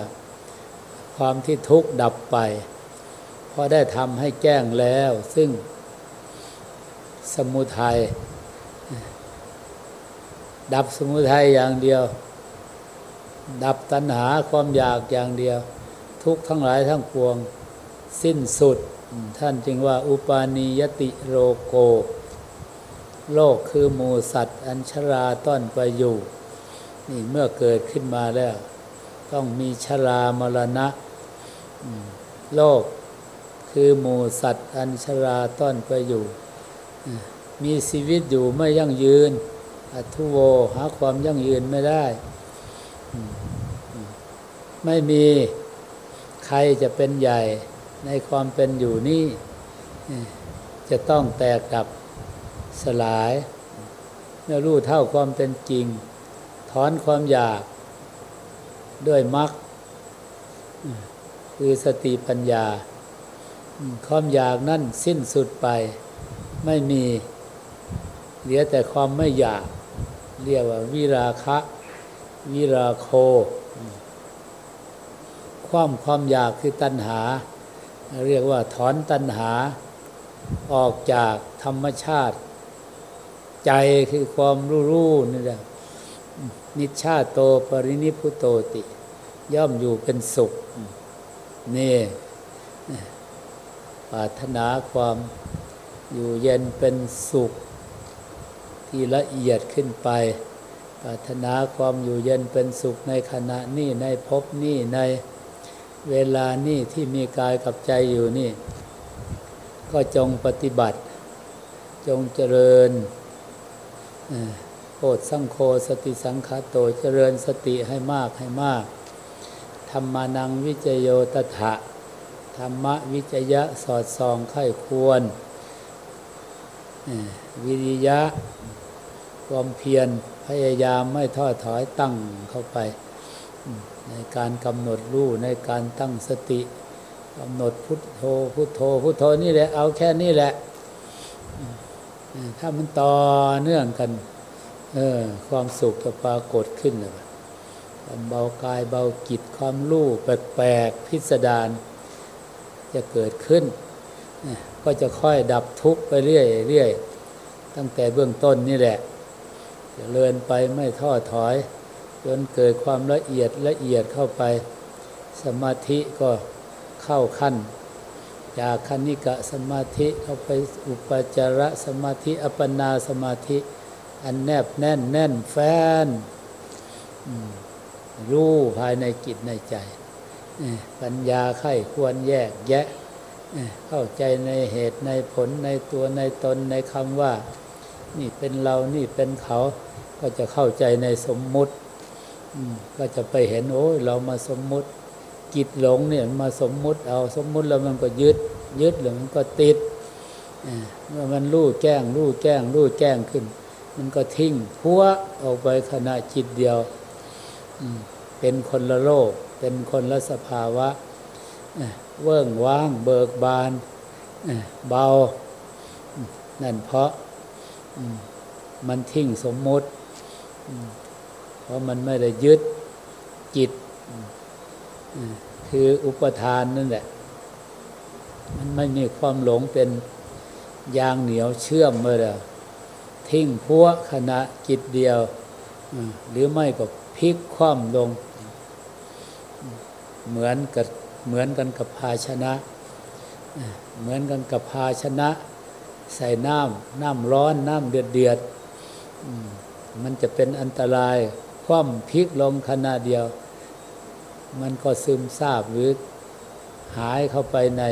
ความที่ทุกข์ดับไปพอได้ทำให้แจ้งแล้วซึ่ง สมุทัยดับสมุทัยอย่างเดียว ดับตัณหาความอยากอย่างเดียว ทุกทั้งหลายทั้งปวง สิ้นสุด ท่านจึงว่า อุปาณียติโรโก โลกคือหมูสัตว์ อัญชราต้อนไปอยู่ นี่เมื่อเกิดขึ้นมาแล้ว ต้องมีชรามรณะ โลกคือหมูสัตว์ อัญชราต้อนไปอยู่ มีชีวิตอยู่ไม่ยั่งยืน อัทุโวหาความยั่งยืนไม่ได้ ไม่มีใครจะเป็นใหญ่ในความเป็นอยู่นี่จะต้องแตกดับสลายเมื่อรู้เท่าความเป็นจริง ถอนความอยากด้วยมรรคคือสติปัญญา ความอยากนั่นสิ้นสุดไป ไม่มีเหลือแต่ความไม่อยาก เรียกว่าวิราคะ วิราโค ความความอยากคือตัณหา เรียกว่าถอนตัณหา ออกจากธรรมชาติ ใจคือความรู้รู้นี่แหละนิชาโตปรินิพุโตติ ย่อมอยู่เป็นสุข นี่ปรารถนาความ อยู่เย็นเป็นสุข ที่ละเอียดขึ้นไป ปรารถนาความอยู่เย็นเป็นสุขในขณะนี้ในภพนี้ในเวลานี้ที่มีกายกับใจอยู่นี่ ก็จงปฏิบัติ จงเจริญโพดสังโฆสติสังคาโตเจริญสติให้มากให้มากธรรมานังวิจโยตถะธรรมวิจยะสอดส่องไข้ควร วิริยะ ความเพียรพยายามไม่ท้อถอยตั้งเข้าไป ในการกำหนดรู้ในการตั้งสติกำหนดพุทโธพุทโธพุทโธนี่แหละเอาแค่นี้แหละ ถ้ามันต่อเนื่องกัน เออความสุขจะปรากฏขึ้นเลยเบากายเบาจิตความรู้แปลกๆพิสดารจะเกิดขึ้น ก็จะค่อยดับทุกข์ไปเรื่อยๆตั้งแต่เบื้องต้นนี่แหละจะเลินไปไม่ท้อถอย จนเกิดความละเอียดละเอียดเข้าไป สมาธิก็เข้าขั้น จากคณิกะสมาธิเข้าไปอุปจารสมาธิอัปปนาสมาธิ อันแนบแน่นแน่นแฟนรู้ภายในจิตในใจ ปัญญาไข้ควรแยกแยะ เข้าใจในเหตุในผลในตัวในตนในคำว่า นี่เป็นเรานี่เป็นเขา ก็จะเข้าใจในสมมุติก็จะไปเห็นโอ้ยเรามาสมมุติจิตหลงเนี่ยมาสมมุติเอาสมมุติแล้วมันก็ยึด ยึดหรือมันก็ติดเมื่อมันรู้แจ้งรู้แจ้งรู้แจ้งขึ้น มันก็ทิ้งพัวออกไปขณะจิตเดียวเป็นคนละโลก เป็นคนละสภาวะ เวิ้งว่างเบิกบานเบา นั่นเพราะมันทิ้งสมมุติ เพราะมันไม่ได้ยึดจิต คืออุปทานนั่นแหละ มันไม่มีความหลงเป็นยางเหนียวเชื่อมเมื่อเดียวทิ้งพัวขณะจิตเดียว หรือไม่ก็พลิกคว่ำลง เหมือนกับ เหมือนกันกับภาชนะ เหมือนกันกับภาชนะ ใส่น้ำน้ำร้อนน้ำเดือดเดือดมันจะเป็นอันตราย คว่ำพลิกลงขณะเดียว มันก็ซึมซาบหรือหายเข้าไปใน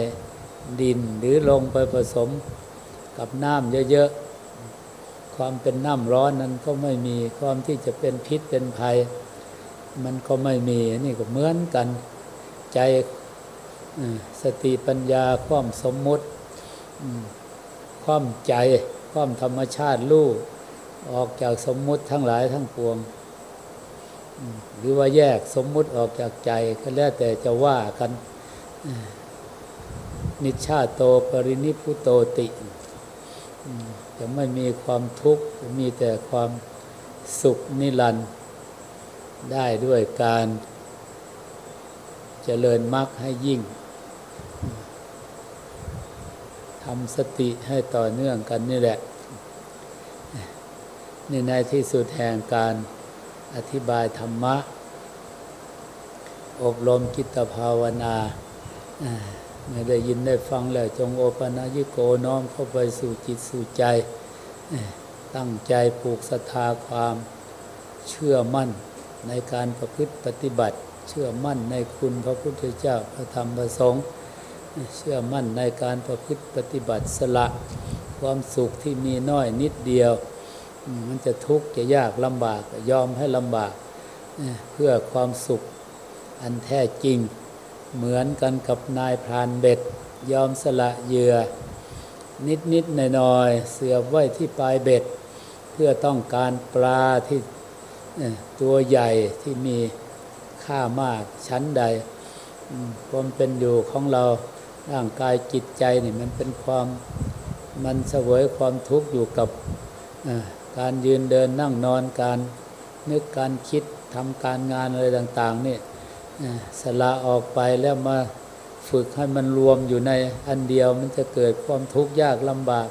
ดินหรือลงไปผสมกับน้ำเยอะๆ ความเป็นน้ำร้อนนั้นก็ไม่มีความที่จะเป็นพิษเป็นภัย มันก็ไม่มีนี่ก็เหมือนกัน ใจ สติปัญญาความสมมุติความใจความธรรมชาติรู้ออกจากสมมุติทั้งหลายทั้งปวง หรือว่าแยกสมมุติออกจากใจก็แล้วแต่จะว่ากัน นิชชาโตปรินิพุโตติ จะไม่มีความทุกข์มีแต่ความสุขนิรันดร์ได้ด้วยการ เจริญมรรคให้ยิ่งทำสติให้ต่อเนื่องกันนี่แหละนี่ในที่สุดแห่งการอธิบายธรรมะ อบรมจิตภาวนาเมื่อได้ยินได้ฟังแล้วจงโอปนายิโกน้อมเข้าไปสู่จิตสู่ใจ ตั้งใจปลูกศรัทธาความเชื่อมั่นในการประพฤติปฏิบัติ เชื่อมั่นในคุณพระพุทธเจ้าพระธรรมพระสงฆ์เชื่อมั่นในการประพฤติปฏิบัติสละความสุขที่มีน้อยนิดเดียว มันจะทุกข์จะยากลำบากยอมให้ลำบากเพื่อความสุขอันแท้จริง เหมือนกันกับนายพรานเบ็ด ยอมสละเหยื่อ นิดนิดหน่อยหน่อยๆเสือบไว้ที่ปลายเบ็ด เพื่อต้องการปลาที่ตัวใหญ่ที่มี ค่ามากชั้นใดความเป็นอยู่ของเราร่างกายจิตใจนี่มันเป็นความมันเสวยความทุกข์อยู่กับการยืนเดินนั่งนอนการนึกการคิดทำการงานอะไรต่าง ๆ นี่สละออกไปแล้วมาฝึกให้มันรวมอยู่ในอันเดียวมันจะเกิดความทุกข์ยากลำบาก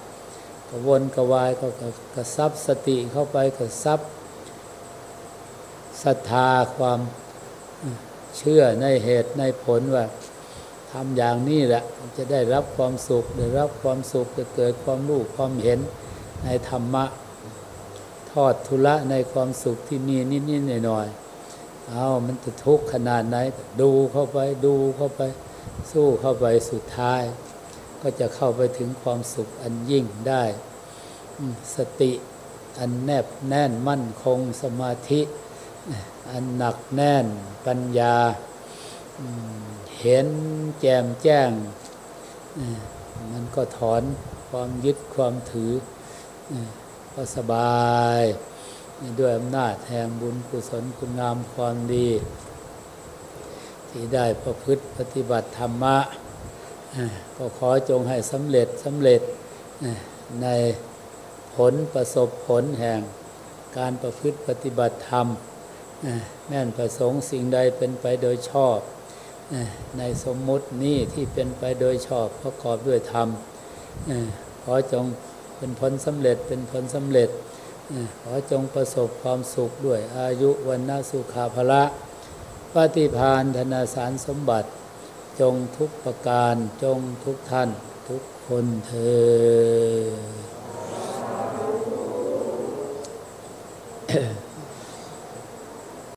กวนกวายก็กระซับสติเข้าไปกระซับศรัทธาความ เชื่อในเหตุในผลว่าทำอย่างนี้แหละจะได้รับความสุขได้รับความสุขจะเกิดความรู้ความเห็นในธรรมะ ทอดทุละในความสุขที่มีนิดๆหน่อยๆเอามันจะทุกข์ขนาดไหน ดูเข้าไปดูเข้าไปสู้เข้าไปสุดท้าย ก็จะเข้าไปถึงความสุขอันยิ่งได้ สติอันแนบแน่นมั่นคงสมาธิ อันหนักแน่นปัญญาเห็นแจ่มแจ้ง มันก็ถอนความยึดความถือก็สบาย ด้วยอำนาจแห่งบุญกุศลคุณงามความดี ที่ได้ประพฤติปฏิบัติธรรมะ ก็ขอจงให้สำเร็จสำเร็จในผลประสบผลแห่งการประพฤติปฏิบัติธรรม แม่นประสงค์สิ่งใดเป็นไปโดยชอบ ในสมมุตินี้ที่เป็นไปโดยชอบประกอบด้วยธรรมขอจงเป็นผลสำเร็จเป็นผลสำเร็จขอจงประสบความสุขด้วยอายุวันนาสุขาภละปฏิพานธนาสารสมบัติ จงทุกประการจงทุกท่านทุกคนเธอ